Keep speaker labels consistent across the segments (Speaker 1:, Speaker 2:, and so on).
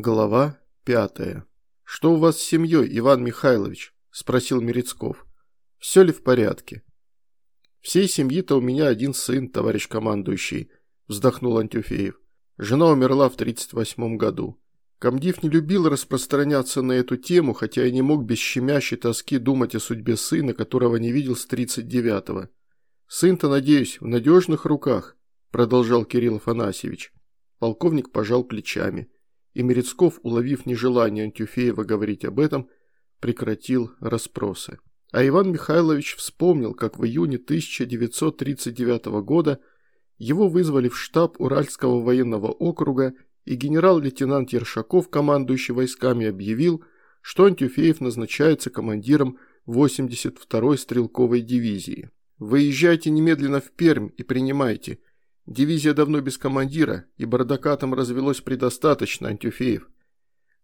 Speaker 1: Глава пятая. «Что у вас с семьей, Иван Михайлович?» – спросил Мерецков. «Все ли в порядке?» «Всей семьи-то у меня один сын, товарищ командующий», – вздохнул Антюфеев. «Жена умерла в 38 году. Комдив не любил распространяться на эту тему, хотя и не мог без щемящей тоски думать о судьбе сына, которого не видел с 39-го. «Сын-то, надеюсь, в надежных руках», – продолжал Кирилл Афанасьевич. Полковник пожал плечами и Мерецков, уловив нежелание Антюфеева говорить об этом, прекратил расспросы. А Иван Михайлович вспомнил, как в июне 1939 года его вызвали в штаб Уральского военного округа, и генерал-лейтенант Ершаков, командующий войсками, объявил, что Антюфеев назначается командиром 82-й стрелковой дивизии. «Выезжайте немедленно в Пермь и принимайте. Дивизия давно без командира, и бардака там развелось предостаточно, Антюфеев.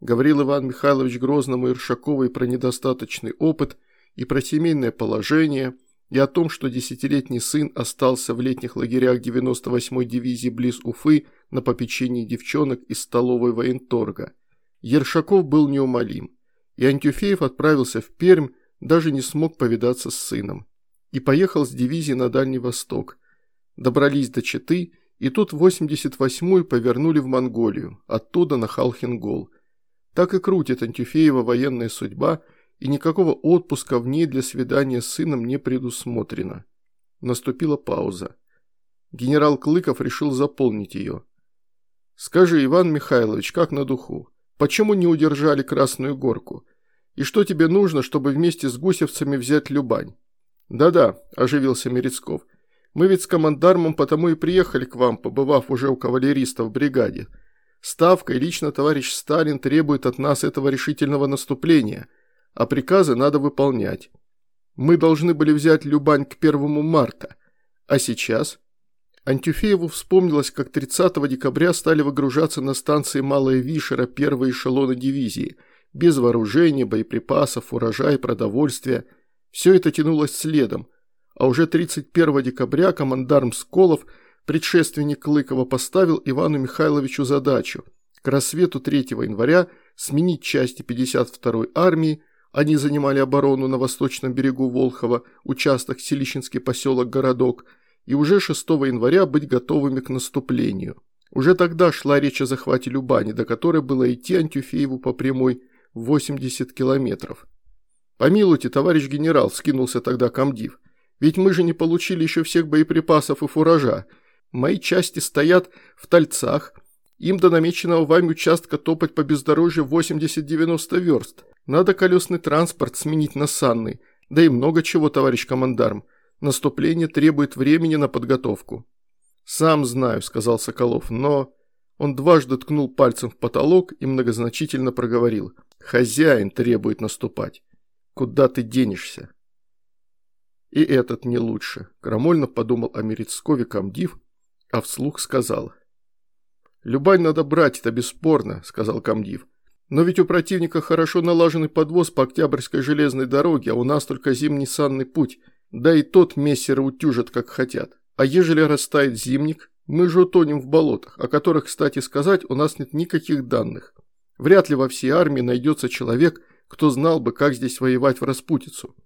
Speaker 1: Говорил Иван Михайлович Грозному Иршаковой про недостаточный опыт и про семейное положение, и о том, что десятилетний сын остался в летних лагерях 98-й дивизии близ Уфы на попечении девчонок из столовой военторга. Ершаков был неумолим, и Антюфеев отправился в Пермь, даже не смог повидаться с сыном. И поехал с дивизии на Дальний Восток – Добрались до Читы, и тут в 88-ю повернули в Монголию, оттуда на Халхингол. Так и крутит Антюфеева военная судьба, и никакого отпуска в ней для свидания с сыном не предусмотрено. Наступила пауза. Генерал Клыков решил заполнить ее. «Скажи, Иван Михайлович, как на духу, почему не удержали Красную Горку? И что тебе нужно, чтобы вместе с гусевцами взять Любань?» «Да-да», – оживился Мерецков – мы ведь с командармом потому и приехали к вам, побывав уже у кавалеристов в бригаде. Ставка и лично товарищ Сталин требует от нас этого решительного наступления, а приказы надо выполнять. Мы должны были взять Любань к 1 марта. А сейчас? Антюфееву вспомнилось, как 30 декабря стали выгружаться на станции Малая Вишера первые эшелоны дивизии, без вооружения, боеприпасов, урожая, продовольствия. Все это тянулось следом – а уже 31 декабря командарм Сколов, предшественник Клыкова, поставил Ивану Михайловичу задачу к рассвету 3 января сменить части 52-й армии, они занимали оборону на восточном берегу Волхова, участок Селищенский поселок-городок, и уже 6 января быть готовыми к наступлению. Уже тогда шла речь о захвате Любани, до которой было идти Антюфееву по прямой 80 километров. «Помилуйте, товарищ генерал», – скинулся тогда комдив. Ведь мы же не получили еще всех боеприпасов и фуража. Мои части стоят в Тальцах. Им до намеченного вами участка топать по бездорожью 80-90 верст. Надо колесный транспорт сменить на санный. Да и много чего, товарищ командарм. Наступление требует времени на подготовку». «Сам знаю», – сказал Соколов, – «но...» Он дважды ткнул пальцем в потолок и многозначительно проговорил. «Хозяин требует наступать. Куда ты денешься?» И этот не лучше. Крамольно подумал о Мерецкове комдив, а вслух сказал. «Любань надо брать, это бесспорно», – сказал комдив. «Но ведь у противника хорошо налаженный подвоз по Октябрьской железной дороге, а у нас только зимний санный путь, да и тот мессеры утюжат, как хотят. А ежели растает зимник, мы же утонем в болотах, о которых, кстати сказать, у нас нет никаких данных. Вряд ли во всей армии найдется человек, кто знал бы, как здесь воевать в распутицу.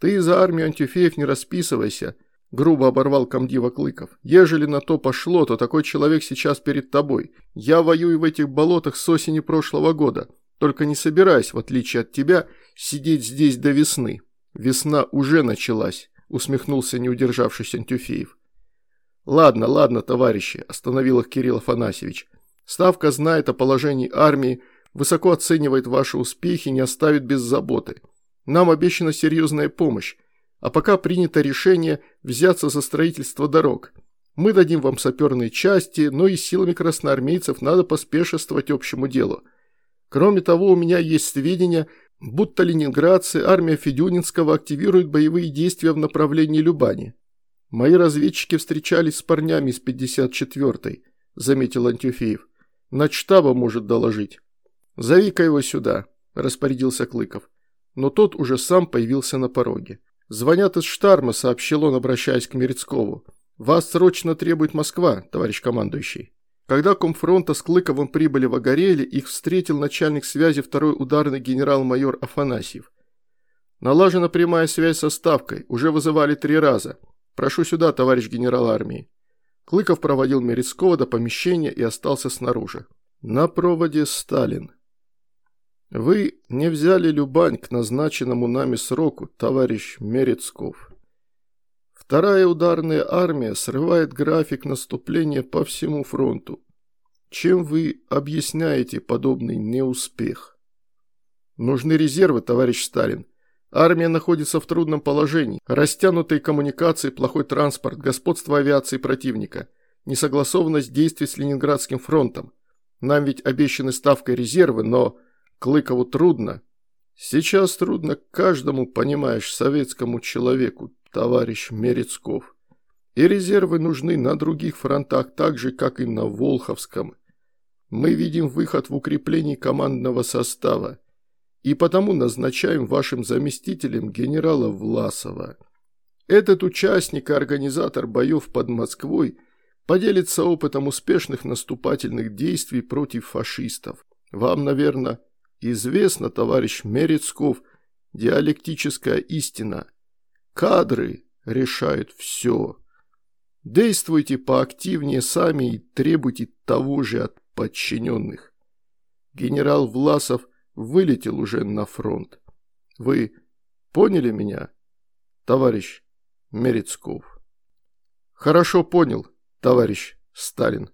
Speaker 1: «Ты за армию антифеев не расписывайся», – грубо оборвал комдива Клыков. «Ежели на то пошло, то такой человек сейчас перед тобой. Я воюю в этих болотах с осени прошлого года. Только не собираюсь, в отличие от тебя, сидеть здесь до весны. Весна уже началась», – усмехнулся не удержавшись Антюфеев. «Ладно, ладно, товарищи», – остановил их Кирилл Афанасьевич. «Ставка знает о положении армии, высоко оценивает ваши успехи, не оставит без заботы. Нам обещана серьезная помощь, а пока принято решение взяться за строительство дорог. Мы дадим вам саперные части, но и силами красноармейцев надо поспешествовать общему делу. Кроме того, у меня есть сведения, будто ленинградцы, армия Федюнинского активирует боевые действия в направлении Любани. Мои разведчики встречались с парнями из 54-й, заметил Антюфеев. Начтаба может доложить. Зови-ка его сюда, распорядился Клыков но тот уже сам появился на пороге. «Звонят из Штарма», – сообщил он, обращаясь к Мерецкову. «Вас срочно требует Москва, товарищ командующий». Когда комфронта с Клыковым прибыли в Огореле, их встретил начальник связи второй ударный генерал-майор Афанасьев. Налажена прямая связь со Ставкой, уже вызывали три раза. Прошу сюда, товарищ генерал армии. Клыков проводил Мерецкого до помещения и остался снаружи. На проводе Сталин. Вы не взяли Любань к назначенному нами сроку, товарищ Мерецков. Вторая ударная армия срывает график наступления по всему фронту. Чем вы объясняете подобный неуспех? Нужны резервы, товарищ Сталин. Армия находится в трудном положении. Растянутые коммуникации, плохой транспорт, господство авиации противника, несогласованность действий с Ленинградским фронтом. Нам ведь обещаны ставкой резервы, но Клыкову трудно. Сейчас трудно каждому, понимаешь, советскому человеку, товарищ Мерецков. И резервы нужны на других фронтах так же, как и на Волховском. Мы видим выход в укреплении командного состава и потому назначаем вашим заместителем генерала Власова. Этот участник и организатор боев под Москвой поделится опытом успешных наступательных действий против фашистов. Вам, наверное, известно, товарищ Мерецков, диалектическая истина. Кадры решают все. Действуйте поактивнее сами и требуйте того же от подчиненных. Генерал Власов вылетел уже на фронт. Вы поняли меня, товарищ Мерецков? Хорошо понял, товарищ Сталин.